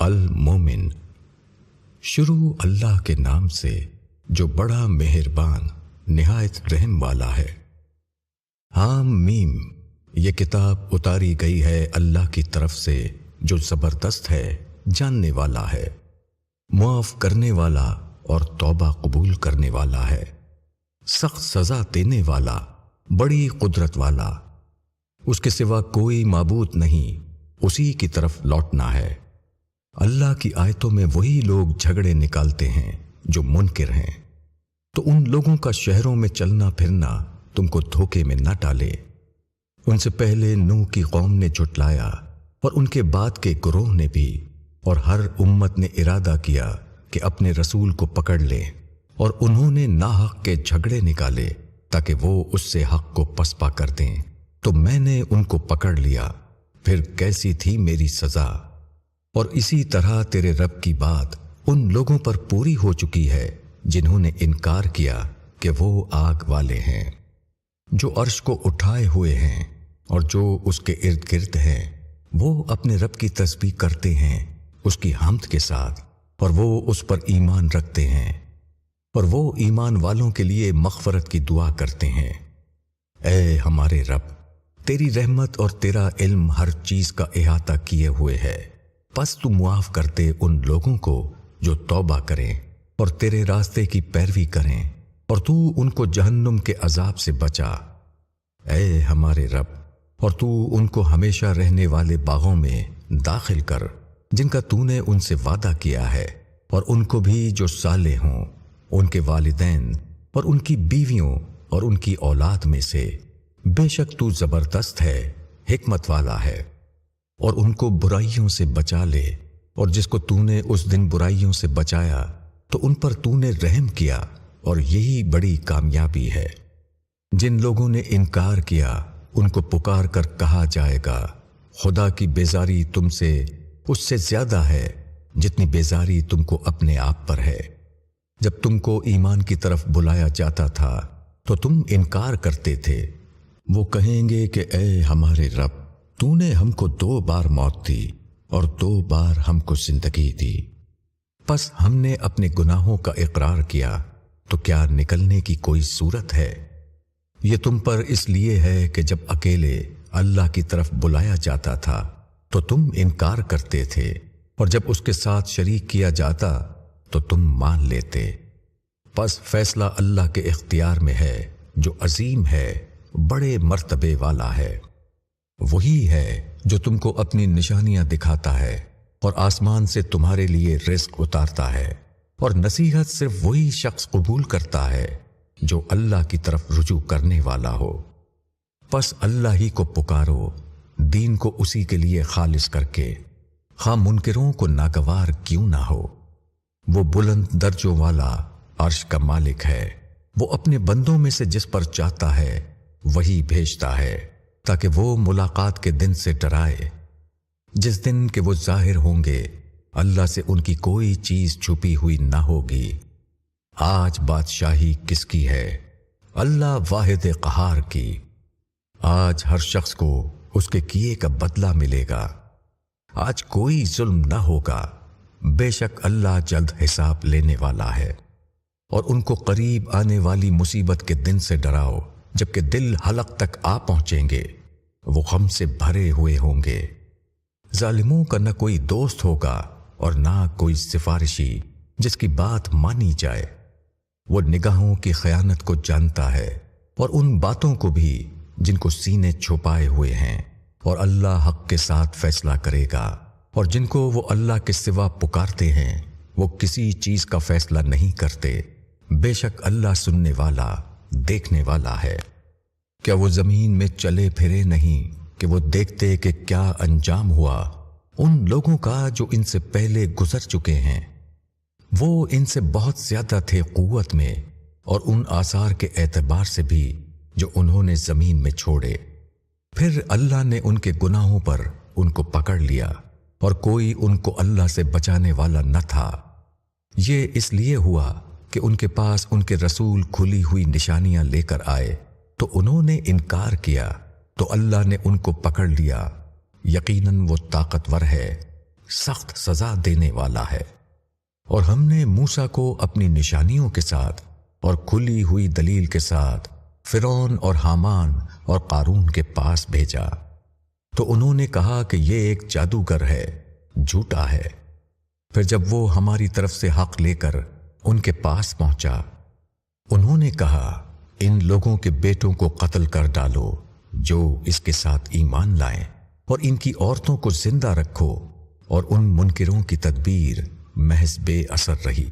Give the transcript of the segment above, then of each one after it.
المومن شروع اللہ کے نام سے جو بڑا مہربان، نہایت رحم والا ہے۔ حام میم، یہ کتاب اتاری گئی ہے اللہ کی طرف سے، جو زبردست ہے، جاننے والا ہے۔ معاف کرنے والا اور توبہ قبول کرنے والا ہے۔ سخت سزا دینے والا، بڑی قدرت والا۔ اس کے سوا کوئی معبود نہیں، اسی کی طرف لوٹنا ہے۔ اللہ کی آیتوں میں وہی لوگ جھگڑے نکالتے ہیں جو منکر ہیں۔ تو ان لوگوں کا شہروں میں چلنا پھرنا تم کو دھوکے میں نہ ڈالے۔ ان سے پہلے نو کی قوم نے جھٹلایا اور ان کے بعد کے گروہ نے بھی۔ اور ہر امت نے ارادہ کیا کہ اپنے رسول کو پکڑ لے اور انہوں نے ناحق کے جھگڑے نکالے تاکہ وہ اس سے حق کو پسپا کر دیں۔ تو میں نے ان کو پکڑ لیا، پھر کیسی تھی میری سزا؟ اور اسی طرح تیرے رب کی بات ان لوگوں پر پوری ہو چکی ہے جنہوں نے انکار کیا کہ وہ آگ والے ہیں، جو عرش کو اٹھائے ہوئے ہیں اور جو اس کے ارد گرد ہیں۔ وہ اپنے رب کی تسبیح کرتے ہیں، اس کی حمد کے ساتھ، اور وہ اس پر ایمان رکھتے ہیں۔ اور وہ ایمان والوں کے لیے مغفرت کی دعا کرتے ہیں۔ اے ہمارے رب، تیری رحمت اور تیرا علم ہر چیز کا احاطہ کیے ہوئے ہے۔ پس تو معاف کرتے ان لوگوں کو جو توبہ کریں اور تیرے راستے کی پیروی کریں اور تو ان کو جہنم کے عذاب سے بچا۔ اے ہمارے رب، اور تو ان کو ہمیشہ رہنے والے باغوں میں داخل کر جن کا تو نے ان سے وعدہ کیا ہے، اور ان کو بھی جو سالے ہوں، ان کے والدین اور ان کی بیویوں اور ان کی اولاد میں سے۔ بے شک تو زبردست ہے، حکمت والا ہے۔ اور ان کو برائیوں سے بچا لے، اور جس کو تو نے اس دن برائیوں سے بچایا، تو ان پر تو نے رحم کیا، اور یہی بڑی کامیابی ہے۔ جن لوگوں نے انکار کیا، ان کو پکار کر کہا جائے گا، خدا کی بیزاری تم سے اس سے زیادہ ہے جتنی بیزاری تم کو اپنے آپ پر ہے۔ جب تم کو ایمان کی طرف بلایا جاتا تھا، تو تم انکار کرتے تھے۔ وہ کہیں گے کہ اے ہمارے رب تو نے ہم کو دو بار موت دی اور دو بار ہم کو زندگی دی۔ پس ہم نے اپنے گناہوں کا اقرار کیا، تو کیا نکلنے کی کوئی صورت ہے؟ یہ تم پر اس لیے ہے کہ جب اکیلے اللہ کی طرف بلایا جاتا تھا، تو تم انکار کرتے تھے۔ اور جب اس کے ساتھ شریک کیا جاتا، تو تم مان لیتے۔ پس فیصلہ اللہ کے اختیار میں ہے، جو عظیم ہے، بڑے مرتبے والا ہے۔ وہی ہے جو تم کو اپنی نشانیاں دکھاتا ہے اور آسمان سے تمہارے لیے رزق اتارتا ہے اور نصیحت صرف وہی شخص قبول کرتا ہے جو اللہ کی طرف رجوع کرنے والا ہو۔ پس اللہ ہی کو پکارو، دین کو اسی کے لیے خالص کر کے۔ خواہ منکروں کو ناگوار کیوں نہ ہو۔ وہ بلند درجوں والا عرش کا مالک ہے۔ وہ اپنے بندوں میں سے جس پر چاہتا ہے، وہی بھیجتا ہے۔ تاکہ وہ ملاقات کے دن سے ڈرائے جس دن کے وہ ظاہر ہوں گے، اللہ سے ان کی کوئی چیز چھپی ہوئی نہ ہوگی۔ آج بادشاہی کس کی ہے؟ اللہ واحد قہار کی۔ آج ہر شخص کو اس کے کیے کا بدلہ ملے گا۔ آج کوئی ظلم نہ ہوگا۔ بے شک اللہ جلد حساب لینے والا ہے۔ اور ان کو قریب آنے والی مصیبت کے دن سے ڈراؤ۔ جبکہ دل حلق تک آ پہنچیں گے، وہ غم سے بھرے ہوئے ہوں گے۔ ظالموں کا نہ کوئی دوست ہوگا اور نہ کوئی سفارشی جس کی بات مانی جائے۔ وہ نگاہوں کی خیانت کو جانتا ہے اور ان باتوں کو بھی جن کو سینے چھپائے ہوئے ہیں اور اللہ حق کے ساتھ فیصلہ کرے گا۔ اور جن کو وہ اللہ کے سوا پکارتے ہیں، وہ کسی چیز کا فیصلہ نہیں کرتے۔ بے شک اللہ سننے والا، دیکھنے والا ہے۔ کیا وہ زمین میں چلے پھرے نہیں کہ وہ دیکھتے کہ کیا انجام ہوا؟ ان لوگوں کا جو ان سے پہلے گزر چکے ہیں، وہ ان سے بہت زیادہ تھے قوت میں اور ان آثار کے اعتبار سے بھی جو انہوں نے زمین میں چھوڑے۔ پھر اللہ نے ان کے گناہوں پر ان کو پکڑ لیا اور کوئی ان کو اللہ سے بچانے والا نہ تھا۔ یہ اس لیے ہوا کہ ان کے پاس ان کے رسول کھلی ہوئی نشانیاں لے کر آئے۔ تو انہوں نے انکار کیا تو اللہ نے ان کو پکڑ لیا۔ یقیناً وہ طاقتور ہے، سخت سزا دینے والا ہے۔ اور ہم نے موسا کو اپنی نشانیوں کے ساتھ اور کھلی ہوئی دلیل کے ساتھ فرون اور حامان اور قارون کے پاس بھیجا۔ تو انہوں نے کہا کہ یہ ایک جادوگر ہے، جھوٹا ہے۔ پھر جب وہ ہماری طرف سے حق لے کر ان کے پاس پہنچا، انہوں نے کہا ان لوگوں کے بیٹوں کو قتل کر ڈالو جو اس کے ساتھ ایمان لائیں اور ان کی عورتوں کو زندہ رکھو اور ان منکروں کی تدبیر محض بے اثر رہی۔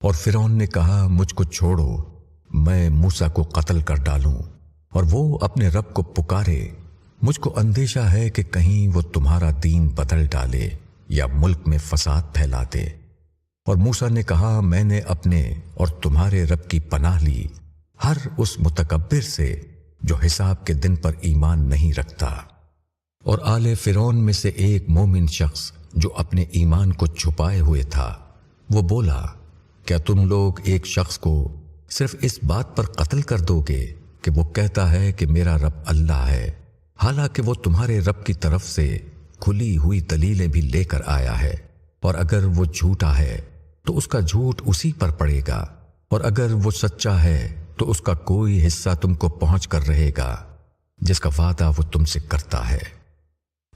اور فرون نے کہا، مجھ کو چھوڑو، میں موسا کو قتل کر ڈالوں اور وہ اپنے رب کو پکارے۔ مجھ کو اندیشہ ہے کہ کہیں وہ تمہارا دین بدل ڈالے یا ملک میں فساد پھیلا دے اور موسا نے کہا، میں نے اپنے اور تمہارے رب کی پناہ لی ہر اس متکبر سے جو حساب کے دن پر ایمان نہیں رکھتا۔ اور آل فرون میں سے ایک مومن شخص جو اپنے ایمان کو چھپائے ہوئے تھا، وہ بولا، کیا تم لوگ ایک شخص کو صرف اس بات پر قتل کر دو گے کہ وہ کہتا ہے کہ میرا رب اللہ ہے، حالانکہ وہ تمہارے رب کی طرف سے کھلی ہوئی دلیلیں بھی لے کر آیا ہے، اور اگر وہ جھوٹا ہے تو اس کا جھوٹ اسی پر پڑے گا، اور اگر وہ سچا ہے تو اس کا کوئی حصہ تم کو پہنچ کر رہے گا، جس کا وعدہ وہ تم سے کرتا ہے۔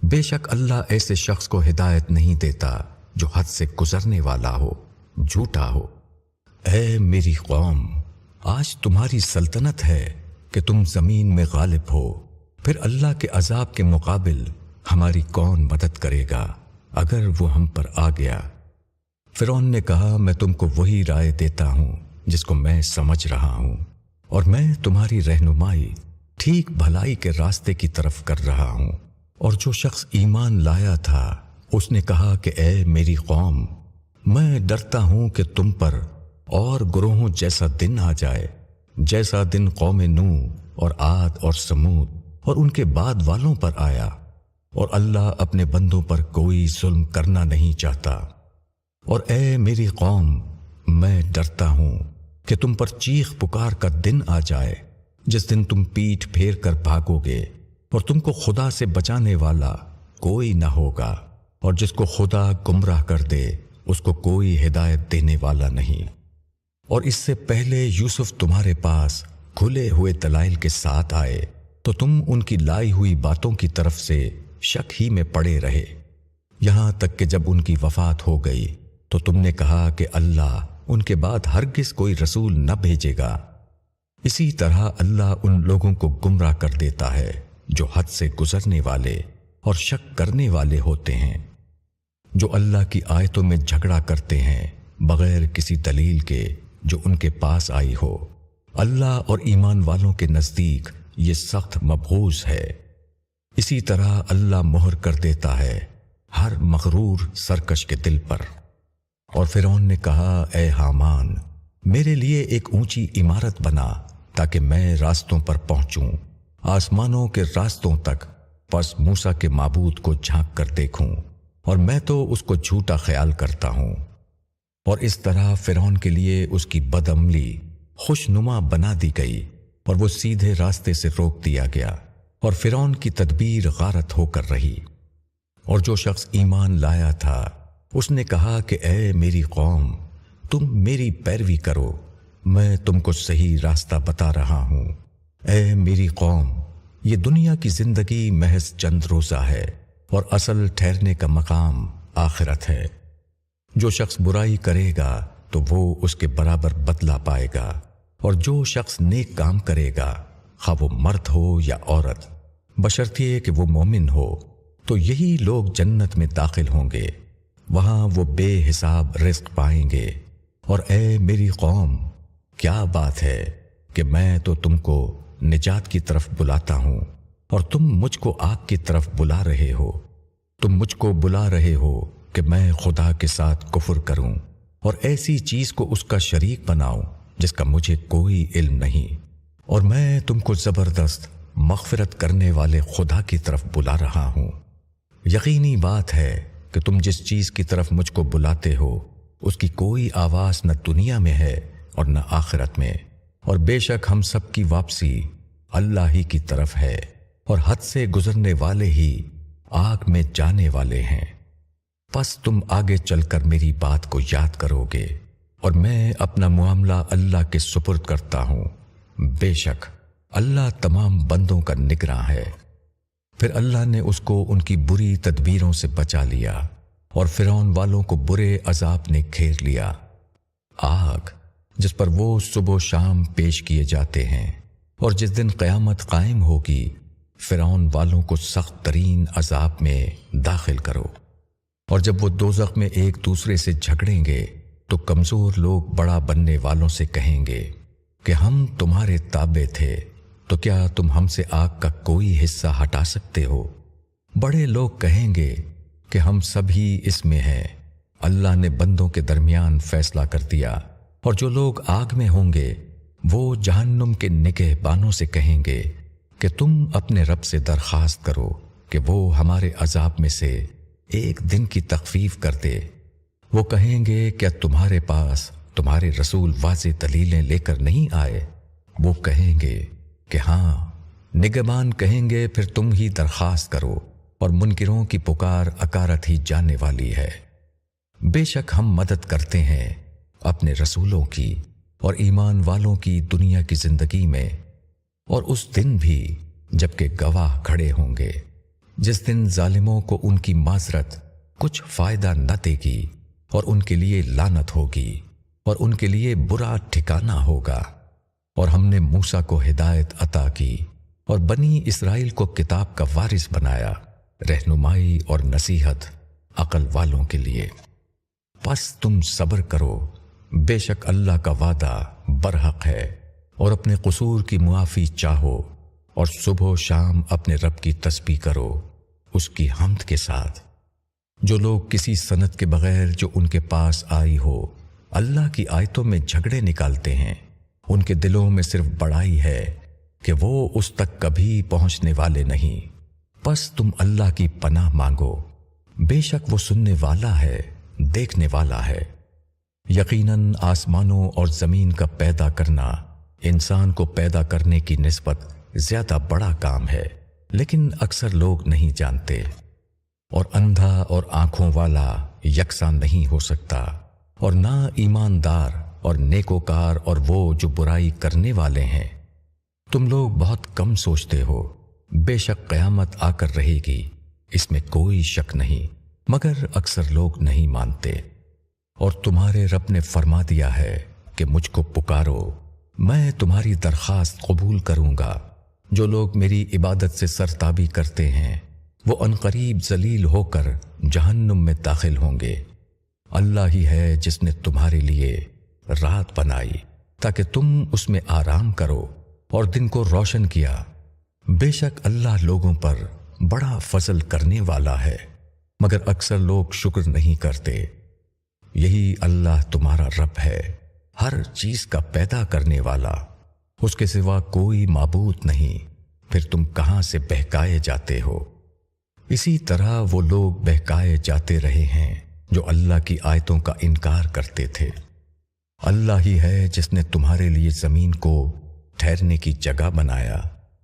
بے شک اللہ ایسے شخص کو ہدایت نہیں دیتا جو حد سے گزرنے والا ہو، جھوٹا ہو۔ اے میری قوم، آج تمہاری سلطنت ہے کہ تم زمین میں غالب ہو۔ پھر اللہ کے عذاب کے مقابل ہماری کون مدد کرے گا اگر وہ ہم پر آ گیا؟ فرون نے کہا، میں تم کو وہی رائے دیتا ہوں جس کو میں سمجھ رہا ہوں۔ اور میں تمہاری رہنمائی ٹھیک بھلائی کے راستے کی طرف کر رہا ہوں۔ اور جو شخص ایمان لایا تھا، اس نے کہا کہ اے میری قوم، میں ڈرتا ہوں کہ تم پر اور گروہوں جیسا دن آ جائے، جیسا دن قوم نو اور آد اور سمود اور ان کے بعد والوں پر آیا۔ اور اللہ اپنے بندوں پر کوئی ظلم کرنا نہیں چاہتا۔ اور اے میری قوم، میں ڈرتا ہوں۔ کہ تم پر چیخ پکار کا دن آ جائے، جس دن تم پیٹ پھیر کر بھاگو گے، اور تم کو خدا سے بچانے والا کوئی نہ ہوگا، اور جس کو خدا گمراہ کر دے، اس کو کوئی ہدایت دینے والا نہیں۔ اور اس سے پہلے یوسف تمہارے پاس کھلے ہوئے دلائل کے ساتھ آئے، تو تم ان کی لائی ہوئی باتوں کی طرف سے شک ہی میں پڑے رہے۔ یہاں تک کہ جب ان کی وفات ہو گئی، تو تم نے کہا کہ اللہ ان کے بعد ہرگز کوئی رسول نہ بھیجے گا۔ اسی طرح اللہ ان لوگوں کو گمراہ کر دیتا ہے جو حد سے گزرنے والے اور شک کرنے والے ہوتے ہیں، جو اللہ کی آیتوں میں جھگڑا کرتے ہیں بغیر کسی دلیل کے جو ان کے پاس آئی ہو۔ اللہ اور ایمان والوں کے نزدیک یہ سخت مبغوض ہے۔ اسی طرح اللہ مہر کر دیتا ہے ہر مغرور سرکش کے دل پر۔ اور فرعون نے کہا، اے حامان، میرے لیے ایک اونچی عمارت بنا تاکہ میں راستوں پر پہنچوں، آسمانوں کے راستوں تک، پس موسا کے معبود کو جھانک کر دیکھوں، اور میں تو اس کو جھوٹا خیال کرتا ہوں۔ اور اس طرح فرعون کے لیے اس کی بد عملی خوش نما بنا دی گئی، اور وہ سیدھے راستے سے روک دیا گیا، اور فرعون کی تدبیر غارت ہو کر رہی۔ اور جو شخص ایمان لایا تھا اس نے کہا کہ اے میری قوم، تم میری پیروی کرو، میں تم کو صحیح راستہ بتا رہا ہوں۔ اے میری قوم، یہ دنیا کی زندگی محض چند روزہ ہے اور اصل ٹھہرنے کا مقام آخرت ہے۔ جو شخص برائی کرے گا، تو وہ اس کے برابر بدلا پائے گا اور جو شخص نیک کام کرے گا، خواہ وہ مرد ہو یا عورت، بشرطیے کہ وہ مومن ہو، تو یہی لوگ جنت میں داخل ہوں گے۔ وہاں وہ بے حساب رزق پائیں گے۔ اور اے میری قوم، کیا بات ہے کہ میں تو تم کو نجات کی طرف بلاتا ہوں اور تم مجھ کو آگ کی طرف بلا رہے ہو۔ تم مجھ کو بلا رہے ہو کہ میں خدا کے ساتھ کفر کروں اور ایسی چیز کو اس کا شریک بناؤں جس کا مجھے کوئی علم نہیں۔ اور میں تم کو زبردست مغفرت کرنے والے خدا کی طرف بلا رہا ہوں۔ یقینی بات ہے کہ تم جس چیز کی طرف مجھ کو بلاتے ہو، اس کی کوئی آواز نہ دنیا میں ہے اور نہ آخرت میں۔ اور بے شک ہم سب کی واپسی اللہ ہی کی طرف ہے اور حد سے گزرنے والے ہی آگ میں جانے والے ہیں۔ پس تم آگے چل کر میری بات کو یاد کرو گے اور میں اپنا معاملہ اللہ کے سپرد کرتا ہوں۔ بے شک اللہ تمام بندوں کا نگراں ہے۔ پھر اللہ نے اس کو ان کی بری تدبیروں سے بچا لیا اور فرعون والوں کو برے عذاب نے گھیر لیا۔ آگ، جس پر وہ صبح و شام پیش کیے جاتے ہیں اور جس دن قیامت قائم ہوگی، فرعون والوں کو سخت ترین عذاب میں داخل کرو۔ اور جب وہ دوزخ میں ایک دوسرے سے جھگڑیں گے، تو کمزور لوگ بڑا بننے والوں سے کہیں گے کہ ہم تمہارے تابع تھے۔ تو کیا تم ہم سے آگ کا کوئی حصہ ہٹا سکتے ہو؟ بڑے لوگ کہیں گے کہ ہم سبھی اس میں ہیں۔ اللہ نے بندوں کے درمیان فیصلہ کر دیا۔ اور جو لوگ آگ میں ہوں گے، وہ جہنم کے نکہ بانوں سے کہیں گے کہ تم اپنے رب سے درخواست کرو کہ وہ ہمارے عذاب میں سے ایک دن کی تخفیف کر دے۔ وہ کہیں گے کیا تمہارے پاس تمہارے رسول واضح دلیلیں لے کر نہیں آئے؟ وہ کہیں گے کہ ہاں نگمان کہیں گے، پھر تم ہی درخواست کرو اور منکروں کی پکار اکارت ہی جانے والی ہے۔ بے شک ہم مدد کرتے ہیں اپنے رسولوں کی اور ایمان والوں کی دنیا کی زندگی میں، اور اس دن بھی جبکہ گواہ کھڑے ہوں گے۔ جس دن ظالموں کو ان کی معذرت کچھ فائدہ نہ دے گی اور ان کے لیے لانت ہوگی اور ان کے لیے برا ٹھکانہ ہوگا۔ اور ہم نے موسا کو ہدایت عطا کی اور بنی اسرائیل کو کتاب کا وارث بنایا، رہنمائی اور نصیحت عقل والوں کے لیے۔ پس تم صبر کرو، بے شک اللہ کا وعدہ برحق ہے اور اپنے قصور کی معافی چاہو اور صبح و شام اپنے رب کی تسبیح کرو، اس کی حمد کے ساتھ۔ جو لوگ کسی صنعت کے بغیر جو ان کے پاس آئی ہو، اللہ کی آیتوں میں جھگڑے نکالتے ہیں۔ ان کے دلوں میں صرف بڑائی ہے کہ وہ اس تک کبھی پہنچنے والے نہیں۔ بس تم اللہ کی پناہ مانگو۔ بے شک وہ سننے والا ہے، دیکھنے والا ہے۔ یقیناً آسمانوں اور زمین کا پیدا کرنا، انسان کو پیدا کرنے کی نسبت زیادہ بڑا کام ہے، لیکن اکثر لوگ نہیں جانتے۔ اور اندھا اور آنکھوں والا یکساں نہیں ہو سکتا۔ اور نہ ایماندار اور نیکوکار اور وہ جو برائی کرنے والے ہیں۔ تم لوگ بہت کم سوچتے ہو۔ بے شک قیامت آ کر رہے گی۔ اس میں کوئی شک نہیں، مگر اکثر لوگ نہیں مانتے۔ اور تمہارے رب نے فرما دیا ہے کہ مجھ کو پکارو۔ میں تمہاری درخواست قبول کروں گا۔ جو لوگ میری عبادت سے سرتابی کرتے ہیں، وہ انقریب ذلیل ہو کر جہنم میں داخل ہوں گے۔ اللہ ہی ہے جس نے تمہارے لیے رات بنائی تاکہ تم اس میں آرام کرو اور دن کو روشن کیا۔ بے شک اللہ لوگوں پر بڑا فضل کرنے والا ہے، مگر اکثر لوگ شکر نہیں کرتے۔ یہی اللہ تمہارا رب ہے، ہر چیز کا پیدا کرنے والا۔ اس کے سوا کوئی معبود نہیں، پھر تم کہاں سے بہکائے جاتے ہو؟ اسی طرح وہ لوگ بہکائے جاتے رہے ہیں جو اللہ کی آیتوں کا انکار کرتے تھے۔ اللہ ہی ہے جس نے تمہارے لیے زمین کو ٹھہرنے کی جگہ بنایا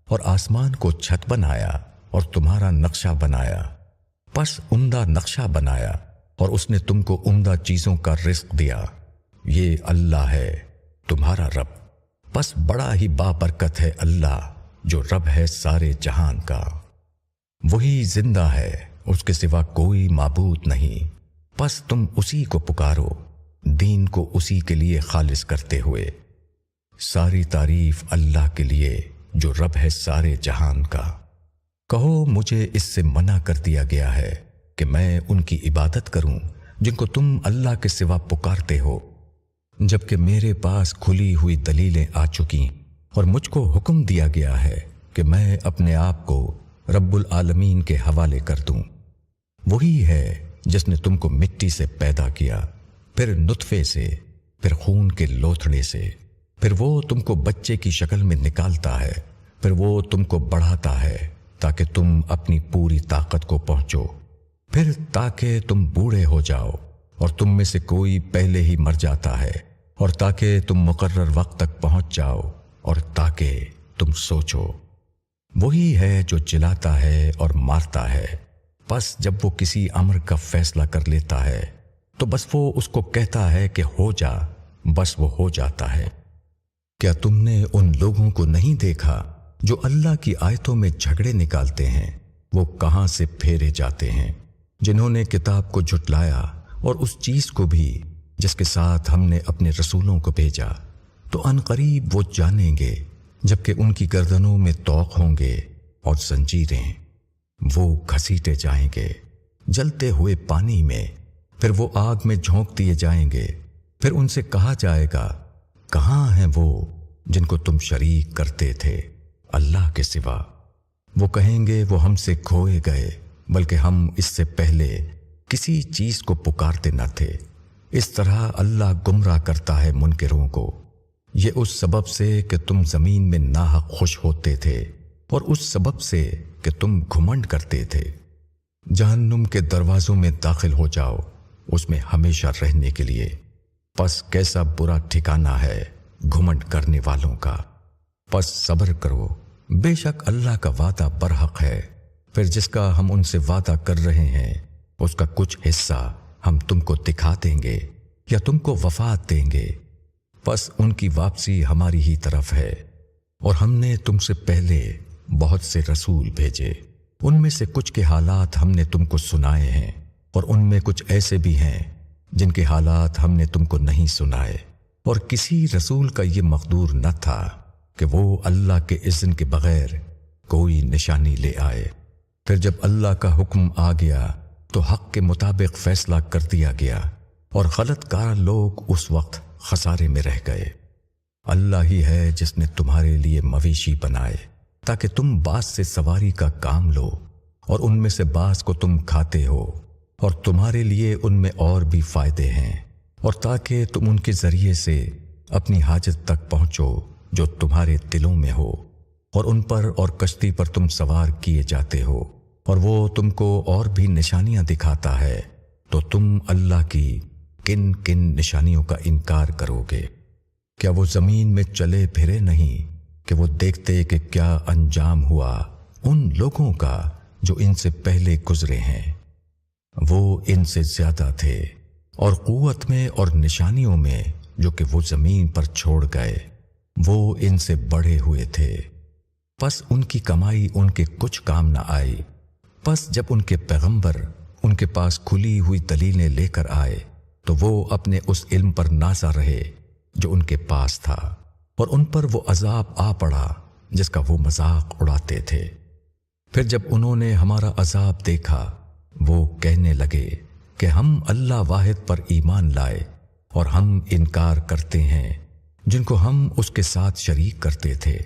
اور آسمان کو چھت بنایا اور تمہارا نقشہ بنایا، پس عمدہ نقشہ بنایا اور اس نے تم کو عمدہ چیزوں کا رزق دیا۔ یہ اللہ ہے، تمہارا رب۔ بس بڑا ہی بابرکت ہے اللہ جو رب ہے سارے جہان کا۔ وہی زندہ ہے، اس کے سوا کوئی معبود نہیں۔ بس تم اسی کو پکارو۔ دین کو اسی کے لیے خالص کرتے ہوئے، ساری تعریف اللہ کے لیے جو رب ہے سارے جہان کا۔ کہو، مجھے اس سے منع کر دیا گیا ہے کہ میں ان کی عبادت کروں جن کو تم اللہ کے سوا پکارتے ہو، جبکہ میرے پاس کھلی ہوئی دلیلیں آ چکی اور مجھ کو حکم دیا گیا ہے کہ میں اپنے آپ کو رب العالمین کے حوالے کر دوں۔ وہی ہے جس نے تم کو مٹی سے پیدا کیا۔ پھر نطفے سے، پھر خون کے لوتھڑے سے۔ پھر وہ تم کو بچے کی شکل میں نکالتا ہے۔ پھر وہ تم کو بڑھاتا ہے تاکہ تم اپنی پوری طاقت کو پہنچو۔ پھر تاکہ تم بوڑھے ہو جاؤ اور تم میں سے کوئی پہلے ہی مر جاتا ہے۔ اور تاکہ تم مقرر وقت تک پہنچ جاؤ اور تاکہ تم سوچو۔ وہی ہے جو چلاتا ہے اور مارتا ہے۔ بس جب وہ کسی امر کا فیصلہ کر لیتا ہے تو بس وہ اس کو کہتا ہے کہ ہو جا، بس وہ ہو جاتا ہے۔ کیا تم نے ان لوگوں کو نہیں دیکھا جو اللہ کی آیتوں میں جھگڑے نکالتے ہیں؟ وہ کہاں سے پھیرے جاتے ہیں؟ جنہوں نے کتاب کو جھٹلایا اور اس چیز کو بھی جس کے ساتھ ہم نے اپنے رسولوں کو بھیجا۔ تو ان قریب وہ جانیں گے، جبکہ ان کی گردنوں میں توق ہوں گے اور زنجیریں۔ وہ گھسیٹے جائیں گے۔ جلتے ہوئے پانی میں پھر وہ آگ میں جھونک دیے جائیں گے۔ پھر ان سے کہا جائے گا، کہاں ہیں وہ جن کو تم شریک کرتے تھے اللہ کے سوا؟ وہ کہیں گے، وہ ہم سے کھوئے گئے، بلکہ ہم اس سے پہلے کسی چیز کو پکارتے نہ تھے۔ اس طرح اللہ گمراہ کرتا ہے منکروں کو۔ یہ اس سبب سے کہ تم زمین میں ناحق خوش ہوتے تھے اور اس سبب سے کہ تم گھمنڈ کرتے تھے۔ جہنم کے دروازوں میں داخل ہو جاؤ۔ اس میں ہمیشہ رہنے کے لیے۔ پس کیسا برا ٹھکانہ ہے گھمنڈ کرنے والوں کا۔ پس صبر کرو۔ بے شک اللہ کا وعدہ برحق ہے۔ پھر جس کا ہم ان سے وعدہ کر رہے ہیں، اس کا کچھ حصہ ہم تم کو دکھا دیں گے یا تم کو وفات دیں گے۔ بس ان کی واپسی ہماری ہی طرف ہے۔ اور ہم نے تم سے پہلے بہت سے رسول بھیجے۔ ان میں سے کچھ کے حالات ہم نے تم کو سنائے ہیں۔ اور ان میں کچھ ایسے بھی ہیں جن کے حالات ہم نے تم کو نہیں سنائے۔ اور کسی رسول کا یہ مقدور نہ تھا کہ وہ اللہ کے اذن کے بغیر کوئی نشانی لے آئے۔ پھر جب اللہ کا حکم آ گیا تو حق کے مطابق فیصلہ کر دیا گیا اور غلط کار لوگ اس وقت خسارے میں رہ گئے۔ اللہ ہی ہے جس نے تمہارے لیے مویشی بنائے تاکہ تم باس سے سواری کا کام لو اور ان میں سے باس کو تم کھاتے ہو۔ اور تمہارے لیے ان میں اور بھی فائدے ہیں۔ اور تاکہ تم ان کے ذریعے سے اپنی حاجت تک پہنچو جو تمہارے دلوں میں ہو، اور ان پر اور کشتی پر تم سوار کیے جاتے ہو۔ اور وہ تم کو اور بھی نشانیاں دکھاتا ہے۔ تو تم اللہ کی کن کن نشانیوں کا انکار کرو گے۔ کیا وہ زمین میں چلے پھرے نہیں کہ وہ دیکھتے کہ کیا انجام ہوا ان لوگوں کا جو ان سے پہلے گزرے ہیں؟ وہ ان سے زیادہ تھے اور قوت میں اور نشانیوں میں جو کہ وہ زمین پر چھوڑ گئے، وہ ان سے بڑے ہوئے تھے۔ پس ان کی کمائی ان کے کچھ کام نہ آئی۔ پس جب ان کے پیغمبر ان کے پاس کھلی ہوئی دلیلیں لے کر آئے، تو وہ اپنے اس علم پر نازا رہے جو ان کے پاس تھا اور ان پر وہ عذاب آ پڑا جس کا وہ مذاق اڑاتے تھے۔ پھر جب انہوں نے ہمارا عذاب دیکھا وہ کہنے لگے کہ ہم اللہ واحد پر ایمان لائے اور ہم انکار کرتے ہیں جن کو ہم اس کے ساتھ شریک کرتے تھے۔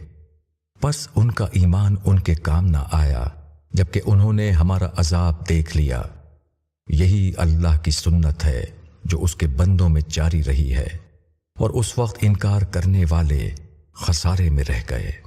پس ان کا ایمان ان کے کام نہ آیا جبکہ انہوں نے ہمارا عذاب دیکھ لیا۔ یہی اللہ کی سنت ہے جو اس کے بندوں میں جاری رہی ہے اور اس وقت انکار کرنے والے خسارے میں رہ گئے۔